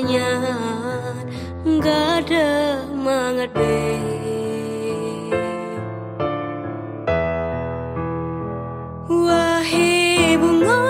banyak Gak ada mangat Wahai bunga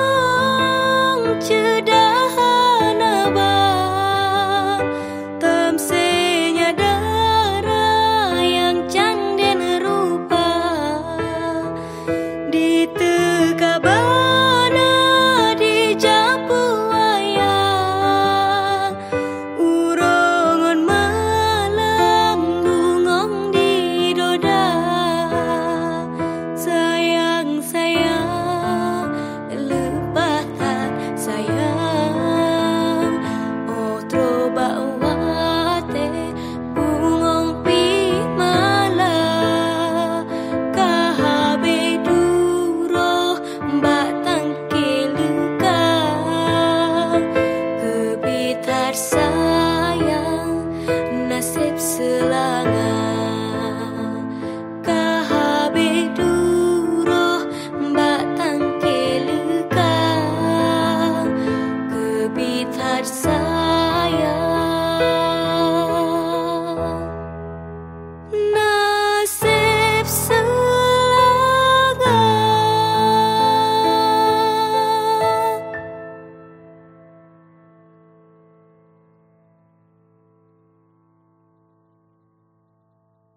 so